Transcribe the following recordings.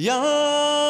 Yeah.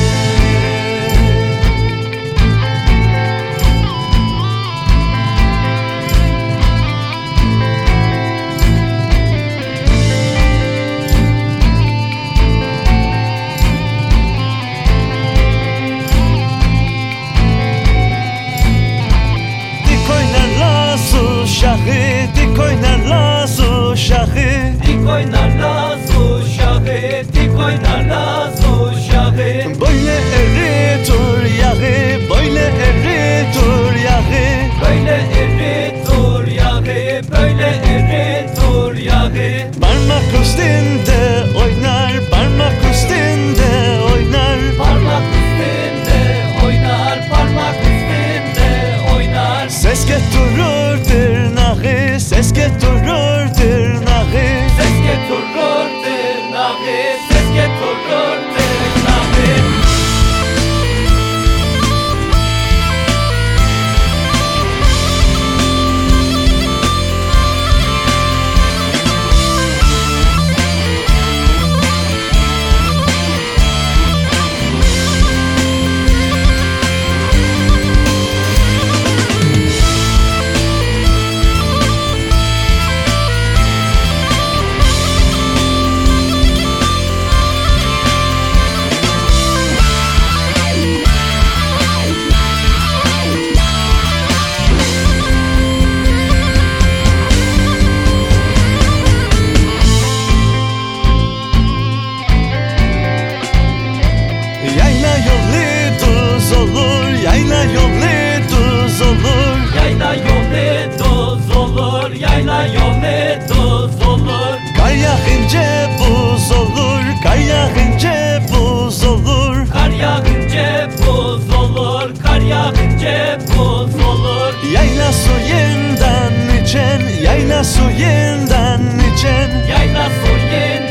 suya cep buz olur Yayla suyundan içen, yayla suyundan içen. Yayla suyundan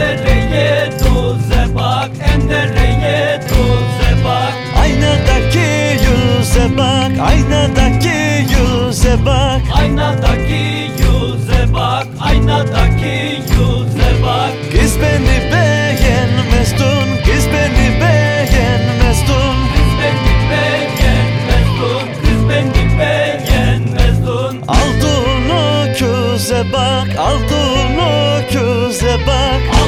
Endereye tuze bak Endereye tuze bak Aynadaki yüze bak Aynadaki yüze bak Aynadaki yüze bak Aynadaki yüze bak Kız beni beğenmezdin Kız beni beğenmezdin Kız beni beğenmezdin Kız beni beğenmezdin Aldın o göze bak Aldın o göze bak